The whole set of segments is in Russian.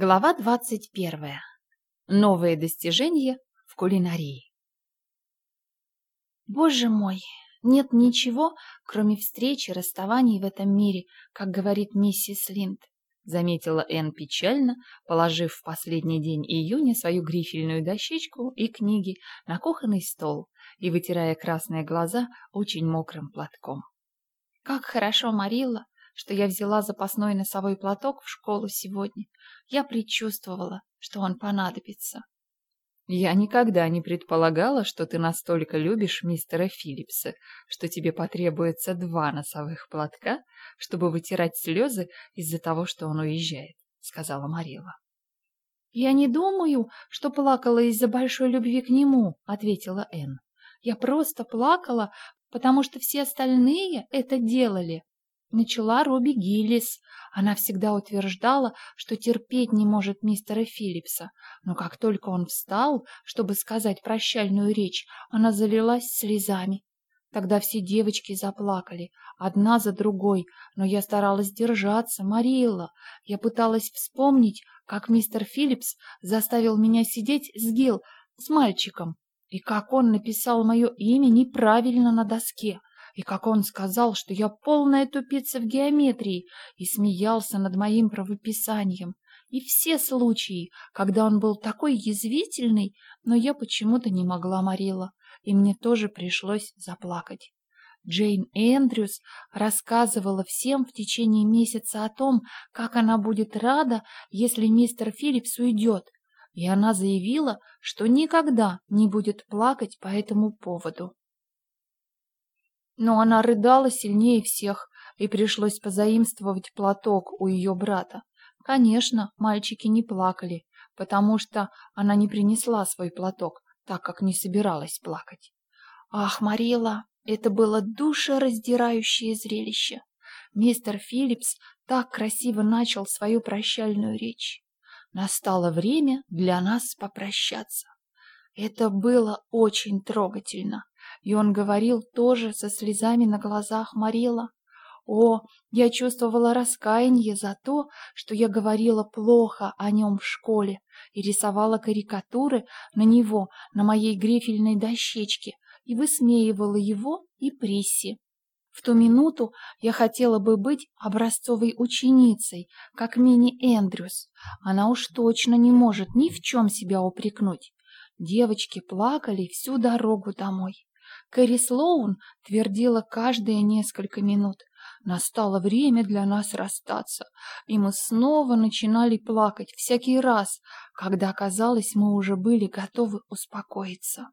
Глава двадцать первая. Новые достижения в кулинарии. Боже мой, нет ничего, кроме встречи, расставаний в этом мире, как говорит миссис Линд, заметила Энн печально, положив в последний день июня свою грифельную дощечку и книги на кухонный стол и вытирая красные глаза очень мокрым платком. Как хорошо, Марилла, что я взяла запасной носовой платок в школу сегодня. Я предчувствовала, что он понадобится. Я никогда не предполагала, что ты настолько любишь мистера Филлипса, что тебе потребуется два носовых платка, чтобы вытирать слезы из-за того, что он уезжает, — сказала Марила. «Я не думаю, что плакала из-за большой любви к нему», — ответила Энн. «Я просто плакала, потому что все остальные это делали. Начала Робби Гиллис. Она всегда утверждала, что терпеть не может мистера Филлипса, но как только он встал, чтобы сказать прощальную речь, она залилась слезами. Тогда все девочки заплакали, одна за другой, но я старалась держаться, Марилла. Я пыталась вспомнить, как мистер Филлипс заставил меня сидеть с Гил, с мальчиком, и как он написал мое имя неправильно на доске и как он сказал, что я полная тупица в геометрии и смеялся над моим правописанием, и все случаи, когда он был такой язвительный, но я почему-то не могла Марила, и мне тоже пришлось заплакать. Джейн Эндрюс рассказывала всем в течение месяца о том, как она будет рада, если мистер Филлипс уйдет, и она заявила, что никогда не будет плакать по этому поводу. Но она рыдала сильнее всех, и пришлось позаимствовать платок у ее брата. Конечно, мальчики не плакали, потому что она не принесла свой платок, так как не собиралась плакать. Ах, Марила, это было душераздирающее зрелище. Мистер Филлипс так красиво начал свою прощальную речь. Настало время для нас попрощаться. Это было очень трогательно. И он говорил тоже со слезами на глазах Марила. О, я чувствовала раскаяние за то, что я говорила плохо о нем в школе и рисовала карикатуры на него на моей грифельной дощечке и высмеивала его и Присси. В ту минуту я хотела бы быть образцовой ученицей, как Мини Эндрюс. Она уж точно не может ни в чем себя упрекнуть. Девочки плакали всю дорогу домой. Кэрри Слоун твердила каждые несколько минут. Настало время для нас расстаться, и мы снова начинали плакать всякий раз, когда, казалось, мы уже были готовы успокоиться.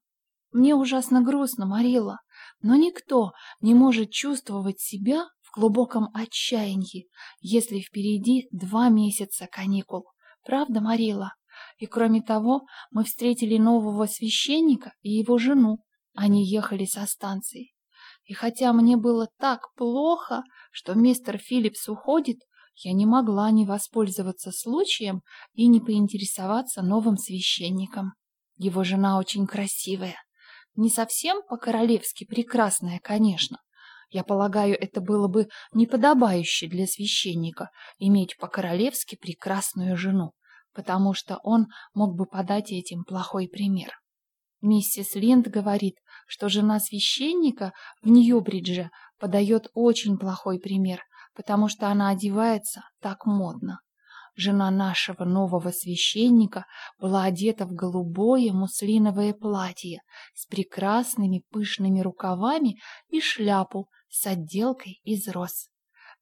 Мне ужасно грустно, Марила, но никто не может чувствовать себя в глубоком отчаянии, если впереди два месяца каникул. Правда, Марила? И кроме того, мы встретили нового священника и его жену, они ехали со станции. И хотя мне было так плохо, что мистер Филлипс уходит, я не могла не воспользоваться случаем и не поинтересоваться новым священником. Его жена очень красивая. Не совсем по-королевски прекрасная, конечно. Я полагаю, это было бы неподобающе для священника иметь по-королевски прекрасную жену, потому что он мог бы подать этим плохой пример. Миссис Линд говорит, что жена священника в Нью-Бридже подает очень плохой пример, потому что она одевается так модно. Жена нашего нового священника была одета в голубое муслиновое платье с прекрасными пышными рукавами и шляпу с отделкой из роз.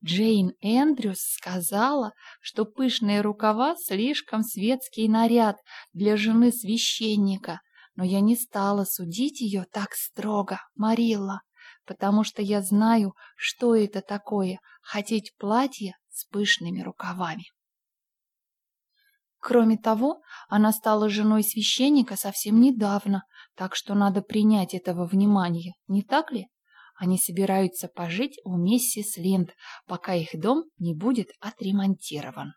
Джейн Эндрюс сказала, что пышные рукава слишком светский наряд для жены священника – но я не стала судить ее так строго, Марилла, потому что я знаю, что это такое — хотеть платье с пышными рукавами. Кроме того, она стала женой священника совсем недавно, так что надо принять этого внимания, не так ли? Они собираются пожить у миссис Линд, пока их дом не будет отремонтирован.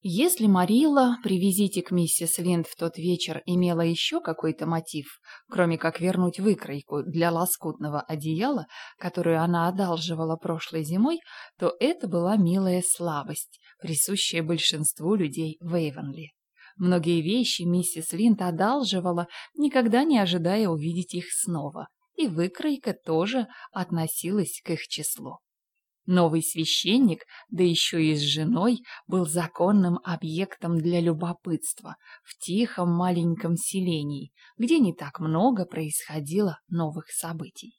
Если Марила при визите к миссис Линд в тот вечер имела еще какой-то мотив, кроме как вернуть выкройку для лоскутного одеяла, которую она одалживала прошлой зимой, то это была милая слабость, присущее большинству людей в Эйвенли. Многие вещи миссис Линд одалживала, никогда не ожидая увидеть их снова, и выкройка тоже относилась к их числу. Новый священник, да еще и с женой, был законным объектом для любопытства в тихом маленьком селении, где не так много происходило новых событий.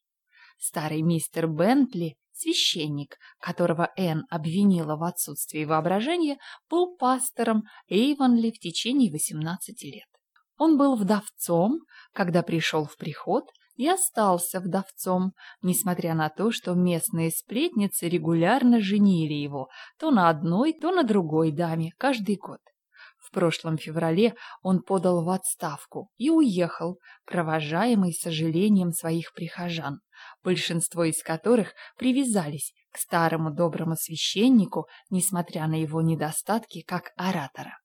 Старый мистер Бентли, священник, которого Энн обвинила в отсутствии воображения, был пастором Эйвонли в течение 18 лет. Он был вдовцом, когда пришел в приход, и остался вдовцом, несмотря на то, что местные сплетницы регулярно женили его то на одной, то на другой даме каждый год. В прошлом феврале он подал в отставку и уехал, провожаемый сожалением своих прихожан, большинство из которых привязались к старому доброму священнику, несмотря на его недостатки как оратора.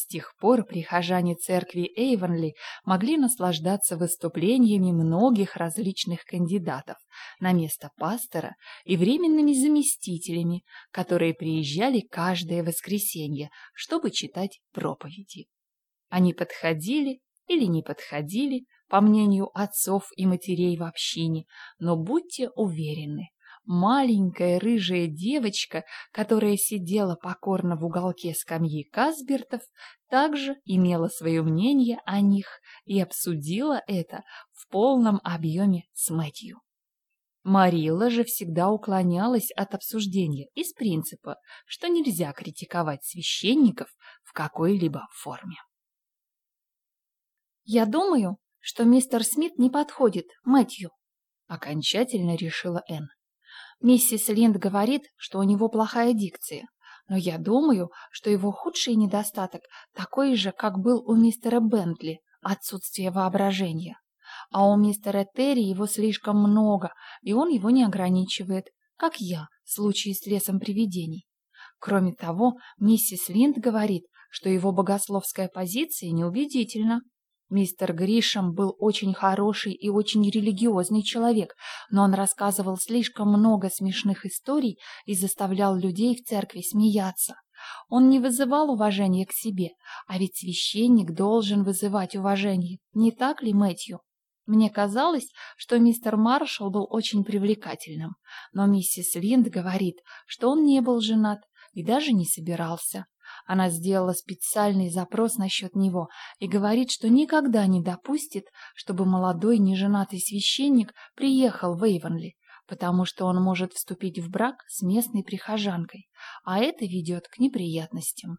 С тех пор прихожане церкви Эйвенли могли наслаждаться выступлениями многих различных кандидатов на место пастора и временными заместителями, которые приезжали каждое воскресенье, чтобы читать проповеди. Они подходили или не подходили, по мнению отцов и матерей в общине, но будьте уверены, маленькая рыжая девочка, которая сидела покорно в уголке скамьи Касбертов, также имела свое мнение о них и обсудила это в полном объеме с Мэтью. Марилла же всегда уклонялась от обсуждения из принципа, что нельзя критиковать священников в какой-либо форме. «Я думаю, что мистер Смит не подходит Мэтью», — окончательно решила Энн. Миссис Линд говорит, что у него плохая дикция, но я думаю, что его худший недостаток такой же, как был у мистера Бентли – отсутствие воображения. А у мистера Терри его слишком много, и он его не ограничивает, как я в случае с лесом привидений. Кроме того, миссис Линд говорит, что его богословская позиция неубедительна. Мистер Гришем был очень хороший и очень религиозный человек, но он рассказывал слишком много смешных историй и заставлял людей в церкви смеяться. Он не вызывал уважения к себе, а ведь священник должен вызывать уважение, не так ли, Мэтью? Мне казалось, что мистер Маршалл был очень привлекательным, но миссис Линд говорит, что он не был женат и даже не собирался. Она сделала специальный запрос насчет него и говорит, что никогда не допустит, чтобы молодой неженатый священник приехал в Эйвенли, потому что он может вступить в брак с местной прихожанкой, а это ведет к неприятностям.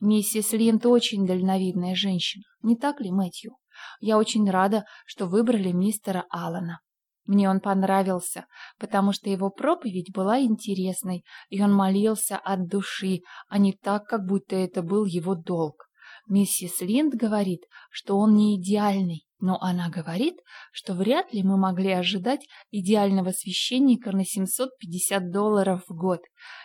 Миссис Линд очень дальновидная женщина, не так ли, Мэтью? Я очень рада, что выбрали мистера Аллана. Мне он понравился, потому что его проповедь была интересной, и он молился от души, а не так, как будто это был его долг. Миссис Линд говорит, что он не идеальный, но она говорит, что вряд ли мы могли ожидать идеального священника на 750 долларов в год.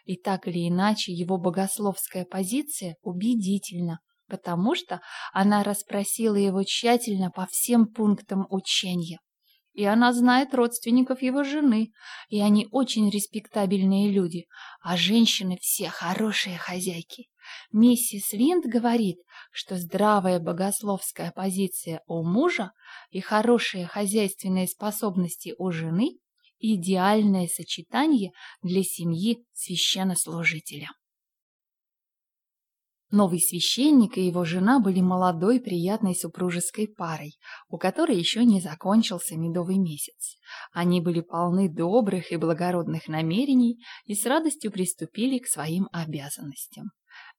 И так или иначе его богословская позиция убедительна, потому что она расспросила его тщательно по всем пунктам учения и она знает родственников его жены, и они очень респектабельные люди, а женщины все хорошие хозяйки. Миссис Линд говорит, что здравая богословская позиция у мужа и хорошие хозяйственные способности у жены – идеальное сочетание для семьи священнослужителя. Новый священник и его жена были молодой приятной супружеской парой, у которой еще не закончился медовый месяц. Они были полны добрых и благородных намерений и с радостью приступили к своим обязанностям.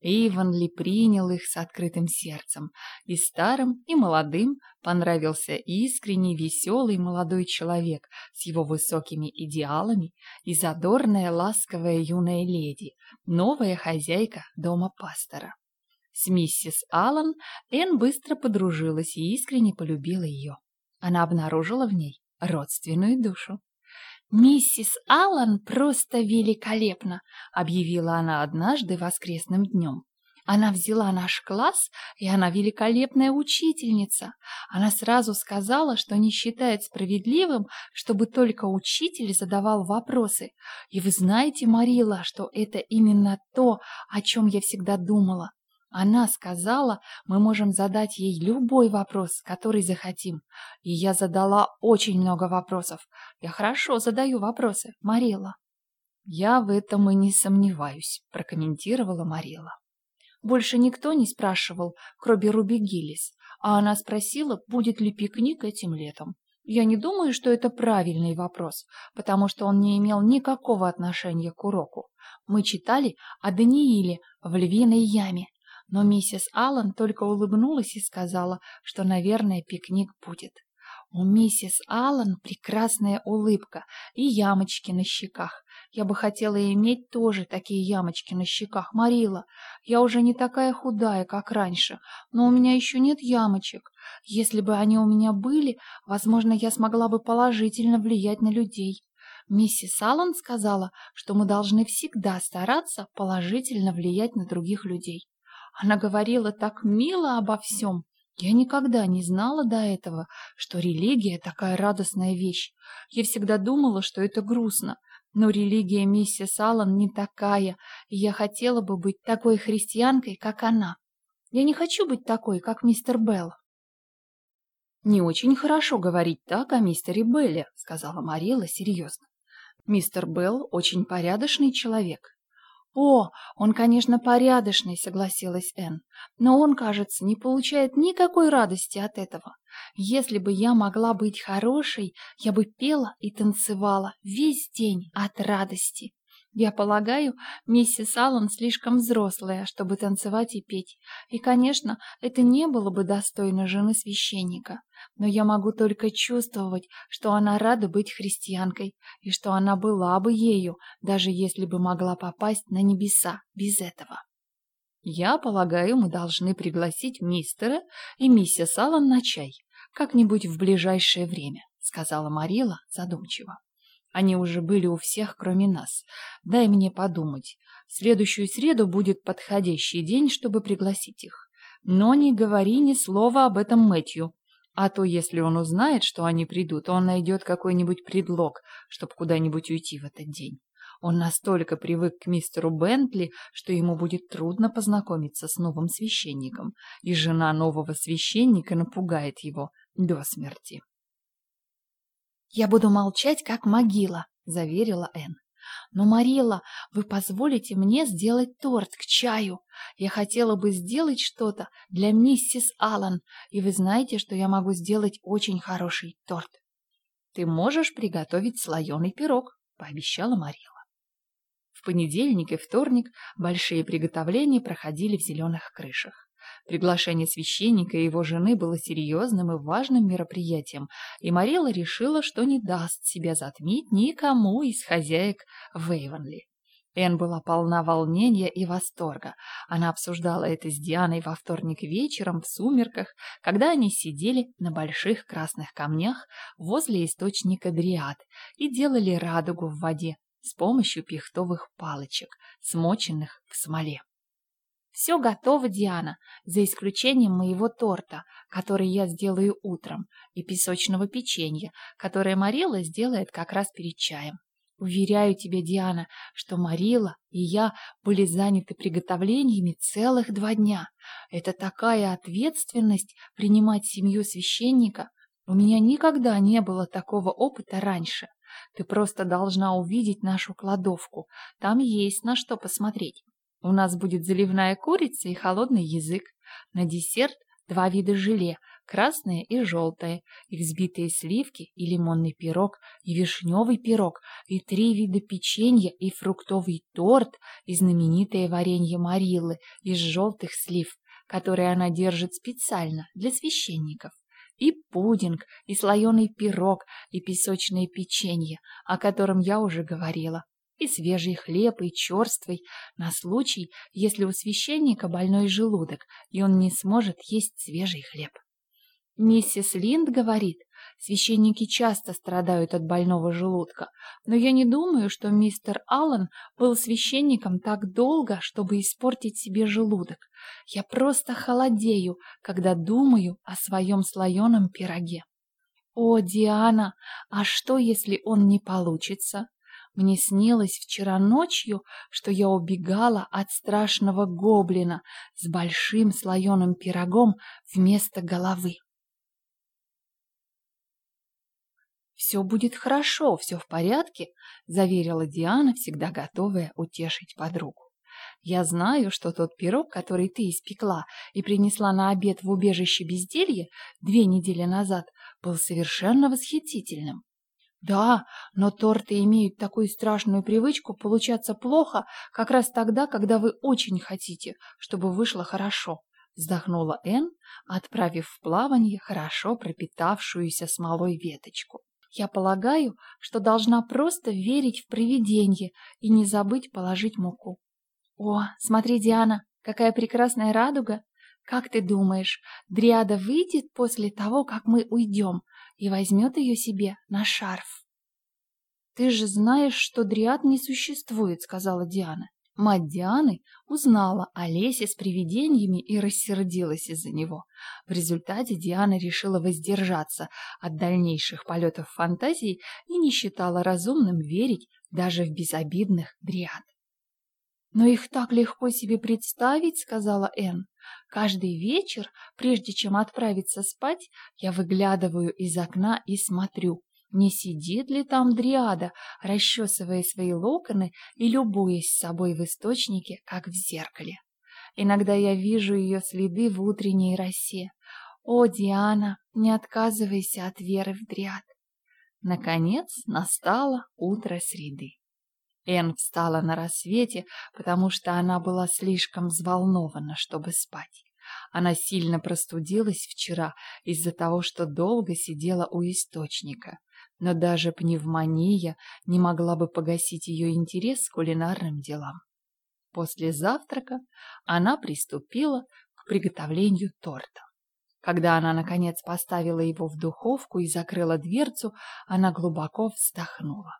Эйвонли принял их с открытым сердцем, и старым, и молодым понравился искренний, веселый молодой человек с его высокими идеалами и задорная, ласковая юная леди, новая хозяйка дома пастора. С миссис Аллан Энн быстро подружилась и искренне полюбила ее. Она обнаружила в ней родственную душу. «Миссис Аллан просто великолепна!» — объявила она однажды воскресным днем. Она взяла наш класс, и она великолепная учительница. Она сразу сказала, что не считает справедливым, чтобы только учитель задавал вопросы. И вы знаете, Марила, что это именно то, о чем я всегда думала. Она сказала, мы можем задать ей любой вопрос, который захотим. И я задала очень много вопросов. Я хорошо задаю вопросы, Марила. Я в этом и не сомневаюсь, прокомментировала Марила. Больше никто не спрашивал, кроме Руби Гиллис, а она спросила, будет ли пикник этим летом. Я не думаю, что это правильный вопрос, потому что он не имел никакого отношения к уроку. Мы читали о Данииле в львиной яме, но миссис Аллан только улыбнулась и сказала, что, наверное, пикник будет. У миссис Аллан прекрасная улыбка и ямочки на щеках. Я бы хотела иметь тоже такие ямочки на щеках, Марила. Я уже не такая худая, как раньше, но у меня еще нет ямочек. Если бы они у меня были, возможно, я смогла бы положительно влиять на людей. Миссис Аллан сказала, что мы должны всегда стараться положительно влиять на других людей. Она говорила так мило обо всем. Я никогда не знала до этого, что религия такая радостная вещь. Я всегда думала, что это грустно. Но религия миссис Аллан не такая, и я хотела бы быть такой христианкой, как она. Я не хочу быть такой, как мистер Белл. «Не очень хорошо говорить так о мистере Белле», — сказала Марила серьезно. «Мистер Белл очень порядочный человек. «О, он, конечно, порядочный», — согласилась Энн, «но он, кажется, не получает никакой радости от этого. Если бы я могла быть хорошей, я бы пела и танцевала весь день от радости». Я полагаю, миссис Аллан слишком взрослая, чтобы танцевать и петь. И, конечно, это не было бы достойно жены священника. Но я могу только чувствовать, что она рада быть христианкой, и что она была бы ею, даже если бы могла попасть на небеса без этого. Я полагаю, мы должны пригласить мистера и миссис Аллан на чай, как-нибудь в ближайшее время, сказала Марила задумчиво. Они уже были у всех, кроме нас. Дай мне подумать. В следующую среду будет подходящий день, чтобы пригласить их. Но не говори ни слова об этом Мэтью. А то, если он узнает, что они придут, он найдет какой-нибудь предлог, чтобы куда-нибудь уйти в этот день. Он настолько привык к мистеру Бентли, что ему будет трудно познакомиться с новым священником, и жена нового священника напугает его до смерти. «Я буду молчать, как могила», — заверила Энн. «Но, Марила, вы позволите мне сделать торт к чаю? Я хотела бы сделать что-то для миссис Аллан, и вы знаете, что я могу сделать очень хороший торт». «Ты можешь приготовить слоеный пирог», — пообещала Марила. В понедельник и вторник большие приготовления проходили в зеленых крышах. Приглашение священника и его жены было серьезным и важным мероприятием, и Марила решила, что не даст себя затмить никому из хозяек Вейвенли. Энн была полна волнения и восторга. Она обсуждала это с Дианой во вторник вечером в сумерках, когда они сидели на больших красных камнях возле источника Дриад и делали радугу в воде с помощью пихтовых палочек, смоченных в смоле. Все готово, Диана, за исключением моего торта, который я сделаю утром, и песочного печенья, которое Марила сделает как раз перед чаем. Уверяю тебя, Диана, что Марила и я были заняты приготовлениями целых два дня. Это такая ответственность принимать семью священника. У меня никогда не было такого опыта раньше. Ты просто должна увидеть нашу кладовку. Там есть на что посмотреть. У нас будет заливная курица и холодный язык. На десерт два вида желе, красное и желтое, и взбитые сливки, и лимонный пирог, и вишневый пирог, и три вида печенья, и фруктовый торт, и знаменитое варенье Мариллы из желтых слив, которые она держит специально для священников. И пудинг, и слоеный пирог, и песочное печенье, о котором я уже говорила и свежий хлеб, и черствый, на случай, если у священника больной желудок, и он не сможет есть свежий хлеб. Миссис Линд говорит, Священники часто страдают от больного желудка, но я не думаю, что мистер Аллен был священником так долго, чтобы испортить себе желудок. Я просто холодею, когда думаю о своем слоеном пироге. О, Диана, а что, если он не получится? Мне снилось вчера ночью, что я убегала от страшного гоблина с большим слоеным пирогом вместо головы. «Все будет хорошо, все в порядке», — заверила Диана, всегда готовая утешить подругу. «Я знаю, что тот пирог, который ты испекла и принесла на обед в убежище безделья две недели назад, был совершенно восхитительным. Да, но торты имеют такую страшную привычку получаться плохо как раз тогда, когда вы очень хотите, чтобы вышло хорошо. Вздохнула Энн, отправив в плавание хорошо пропитавшуюся смолой веточку. Я полагаю, что должна просто верить в привидение и не забыть положить муку. О, смотри, Диана, какая прекрасная радуга! Как ты думаешь, Дриада выйдет после того, как мы уйдем, и возьмет ее себе на шарф? Ты же знаешь, что Дриад не существует, сказала Диана. Мать Дианы узнала о лесе с привидениями и рассердилась из-за него. В результате Диана решила воздержаться от дальнейших полетов фантазий и не считала разумным верить даже в безобидных дриад. «Но их так легко себе представить», — сказала Энн. «Каждый вечер, прежде чем отправиться спать, я выглядываю из окна и смотрю, не сидит ли там дриада, расчесывая свои локоны и любуясь собой в источнике, как в зеркале? Иногда я вижу ее следы в утренней росе. О, Диана, не отказывайся от веры в дриад. Наконец настало утро среды. Эн встала на рассвете, потому что она была слишком взволнована, чтобы спать. Она сильно простудилась вчера из-за того, что долго сидела у источника но даже пневмония не могла бы погасить ее интерес к кулинарным делам. После завтрака она приступила к приготовлению торта. Когда она, наконец, поставила его в духовку и закрыла дверцу, она глубоко вздохнула.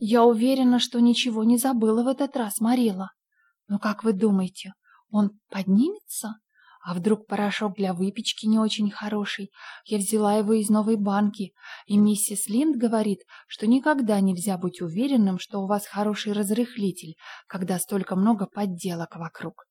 «Я уверена, что ничего не забыла в этот раз, Марила. Но как вы думаете, он поднимется?» А вдруг порошок для выпечки не очень хороший? Я взяла его из новой банки, и миссис Линд говорит, что никогда нельзя быть уверенным, что у вас хороший разрыхлитель, когда столько много подделок вокруг.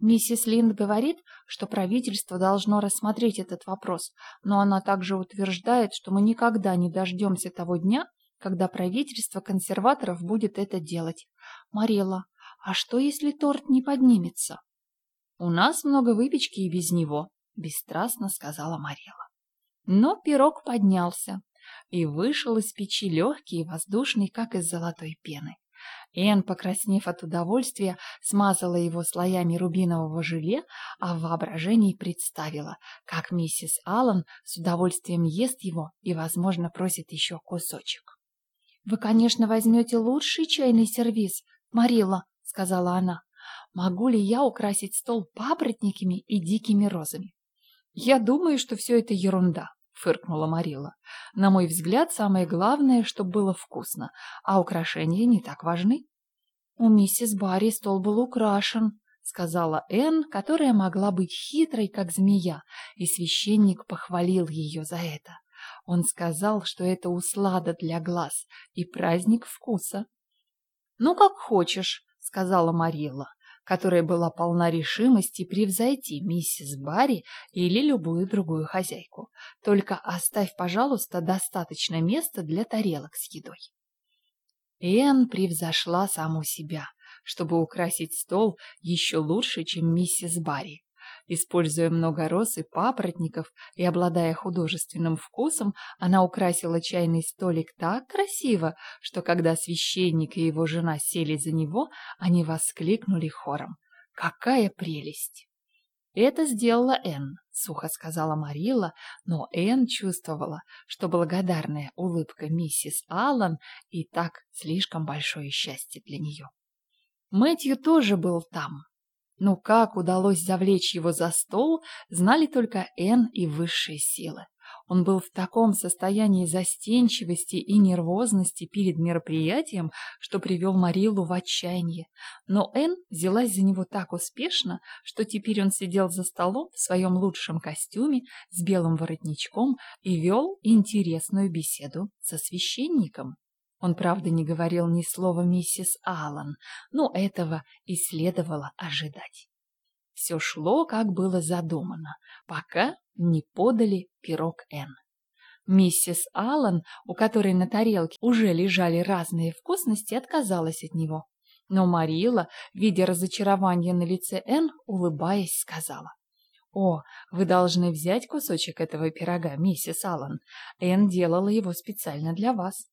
Миссис Линд говорит, что правительство должно рассмотреть этот вопрос, но она также утверждает, что мы никогда не дождемся того дня, когда правительство консерваторов будет это делать. Марилла, а что, если торт не поднимется? «У нас много выпечки и без него», — бесстрастно сказала Марила. Но пирог поднялся и вышел из печи легкий и воздушный, как из золотой пены. Энн, покраснев от удовольствия, смазала его слоями рубинового желе, а в воображении представила, как миссис Аллан с удовольствием ест его и, возможно, просит еще кусочек. «Вы, конечно, возьмете лучший чайный сервиз, Марила», — сказала она могу ли я украсить стол папоротниками и дикими розами. Я думаю, что все это ерунда, фыркнула Марила. На мой взгляд, самое главное, чтобы было вкусно, а украшения не так важны. У миссис Барри стол был украшен, сказала Энн, которая могла быть хитрой, как змея, и священник похвалил ее за это. Он сказал, что это услада для глаз и праздник вкуса. «Ну, как хочешь», — сказала Марилла которая была полна решимости превзойти миссис Барри или любую другую хозяйку. Только оставь, пожалуйста, достаточно места для тарелок с едой. Энн превзошла саму себя, чтобы украсить стол еще лучше, чем миссис Барри. Используя много роз и папоротников и обладая художественным вкусом, она украсила чайный столик так красиво, что когда священник и его жена сели за него, они воскликнули хором. «Какая прелесть!» «Это сделала Энн», — сухо сказала Марила, но Энн чувствовала, что благодарная улыбка миссис Аллан и так слишком большое счастье для нее. Мэтью тоже был там, но как удалось завлечь его за стол, знали только Энн и высшие силы. Он был в таком состоянии застенчивости и нервозности перед мероприятием, что привел Марилу в отчаяние. Но Энн взялась за него так успешно, что теперь он сидел за столом в своем лучшем костюме с белым воротничком и вел интересную беседу со священником. Он, правда, не говорил ни слова миссис Аллан, но этого и следовало ожидать. Все шло, как было задумано, пока не подали пирог Н. Миссис Аллан, у которой на тарелке уже лежали разные вкусности, отказалась от него. Но Марила, видя разочарование на лице Н, улыбаясь, сказала. «О, вы должны взять кусочек этого пирога, миссис Аллан. Эн делала его специально для вас».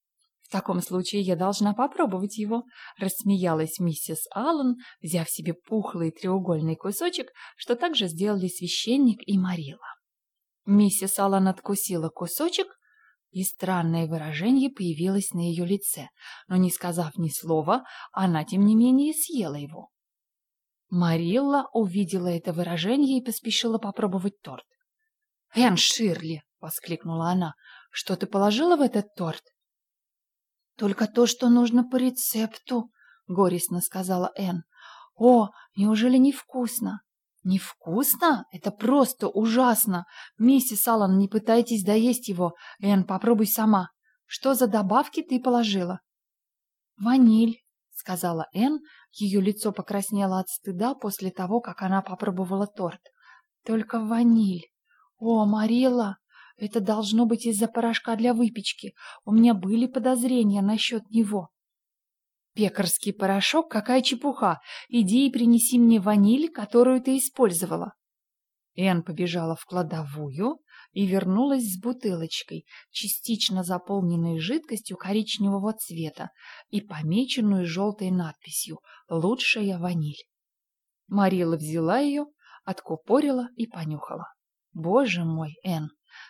«В таком случае я должна попробовать его», — рассмеялась миссис Аллан, взяв себе пухлый треугольный кусочек, что также сделали священник и Марила. Миссис Аллан откусила кусочек, и странное выражение появилось на ее лице, но, не сказав ни слова, она, тем не менее, съела его. Марилла увидела это выражение и поспешила попробовать торт. «Энн Ширли!» — воскликнула она. «Что ты положила в этот торт?» «Только то, что нужно по рецепту», — горестно сказала Энн. «О, неужели невкусно?» «Невкусно? Это просто ужасно! Миссис Аллан, не пытайтесь доесть его. Энн, попробуй сама. Что за добавки ты положила?» «Ваниль», — сказала Энн. Ее лицо покраснело от стыда после того, как она попробовала торт. «Только ваниль. О, Марила, это должно быть из-за порошка для выпечки. У меня были подозрения насчет него. Пекарский порошок? Какая чепуха! Иди и принеси мне ваниль, которую ты использовала. Эн побежала в кладовую и вернулась с бутылочкой, частично заполненной жидкостью коричневого цвета и помеченную желтой надписью «Лучшая ваниль». Марила взяла ее, откупорила и понюхала. «Боже мой, Эн,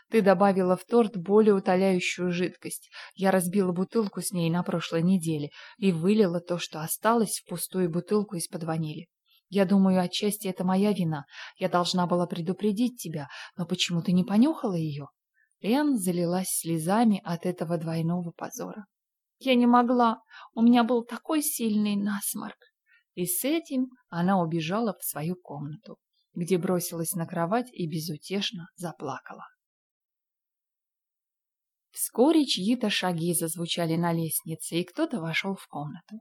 ты добавила в торт более утоляющую жидкость. Я разбила бутылку с ней на прошлой неделе и вылила то, что осталось, в пустую бутылку из-под ванили. Я думаю, отчасти это моя вина. Я должна была предупредить тебя, но почему ты не понюхала ее?» Энн залилась слезами от этого двойного позора. «Я не могла. У меня был такой сильный насморк». И с этим она убежала в свою комнату, где бросилась на кровать и безутешно заплакала. Вскоре чьи-то шаги зазвучали на лестнице, и кто-то вошел в комнату.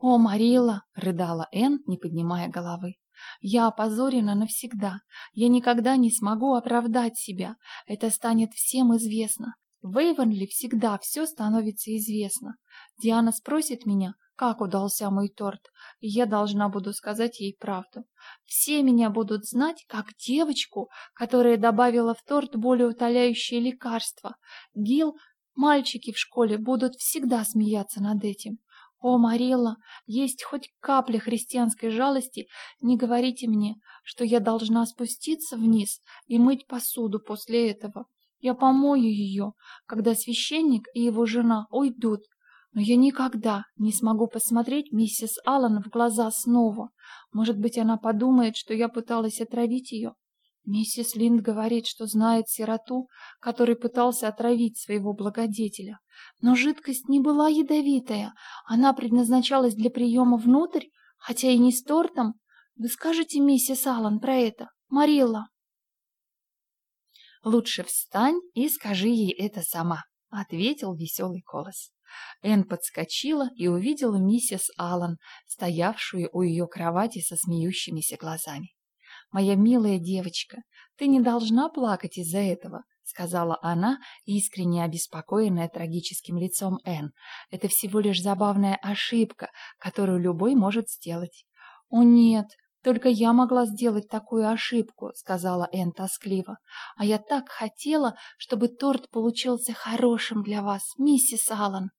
«О, Марила!» — рыдала Энн, не поднимая головы. «Я опозорена навсегда. Я никогда не смогу оправдать себя. Это станет всем известно. В Эйвенли всегда все становится известно. Диана спросит меня, как удался мой торт, я должна буду сказать ей правду. Все меня будут знать как девочку, которая добавила в торт более утоляющее лекарство. Гил, мальчики в школе будут всегда смеяться над этим. О, Марилла, есть хоть капля христианской жалости, не говорите мне, что я должна спуститься вниз и мыть посуду после этого. Я помою ее, когда священник и его жена уйдут, но я никогда не смогу посмотреть миссис Аллан в глаза снова. Может быть, она подумает, что я пыталась отравить ее. Миссис Линд говорит, что знает сироту, который пытался отравить своего благодетеля. Но жидкость не была ядовитая. Она предназначалась для приема внутрь, хотя и не с тортом. Вы скажете миссис Аллан про это, Марилла? Лучше встань и скажи ей это сама, ответил веселый голос. Энн подскочила и увидела миссис Аллан, стоявшую у ее кровати со смеющимися глазами. «Моя милая девочка, ты не должна плакать из-за этого», — сказала она, искренне обеспокоенная трагическим лицом Энн. «Это всего лишь забавная ошибка, которую любой может сделать». «О нет, только я могла сделать такую ошибку», — сказала Энн тоскливо. «А я так хотела, чтобы торт получился хорошим для вас, миссис Аллан».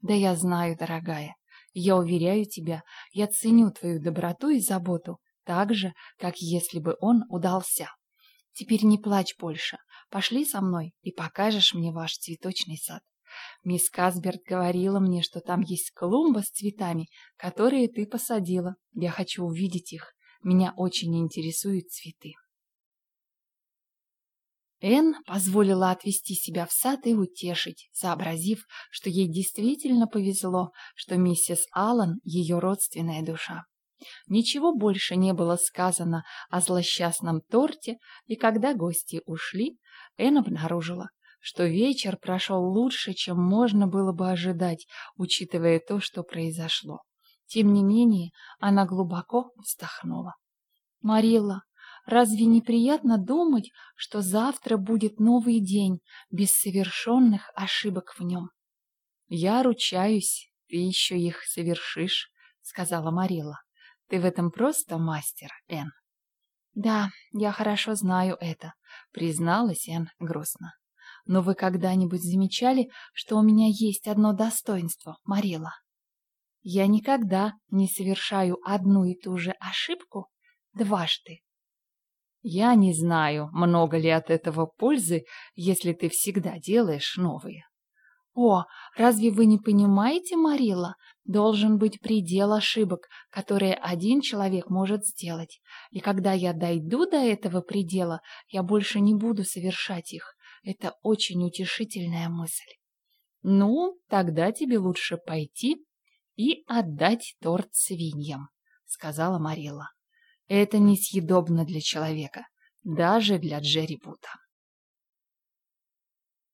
Да я знаю, дорогая. Я уверяю тебя, я ценю твою доброту и заботу, так же, как если бы он удался. Теперь не плачь больше. Пошли со мной и покажешь мне ваш цветочный сад. Мисс Касберт говорила мне, что там есть клумба с цветами, которые ты посадила. Я хочу увидеть их. Меня очень интересуют цветы. Энн позволила отвести себя в сад и утешить, сообразив, что ей действительно повезло, что миссис Аллан — ее родственная душа. Ничего больше не было сказано о злосчастном торте, и когда гости ушли, Энн обнаружила, что вечер прошел лучше, чем можно было бы ожидать, учитывая то, что произошло. Тем не менее, она глубоко вздохнула. «Марилла, Разве не приятно думать, что завтра будет новый день без совершенных ошибок в нем? Я ручаюсь, ты еще их совершишь, сказала Марила. Ты в этом просто мастер, Энн. Да, я хорошо знаю это, призналась Энн грустно. Но вы когда-нибудь замечали, что у меня есть одно достоинство, Марила? Я никогда не совершаю одну и ту же ошибку дважды. Я не знаю, много ли от этого пользы, если ты всегда делаешь новые. О, разве вы не понимаете, Марила? Должен быть предел ошибок, которые один человек может сделать. И когда я дойду до этого предела, я больше не буду совершать их. Это очень утешительная мысль. Ну, тогда тебе лучше пойти и отдать торт свиньям, сказала Марила. Это несъедобно для человека, даже для Джерри Бута.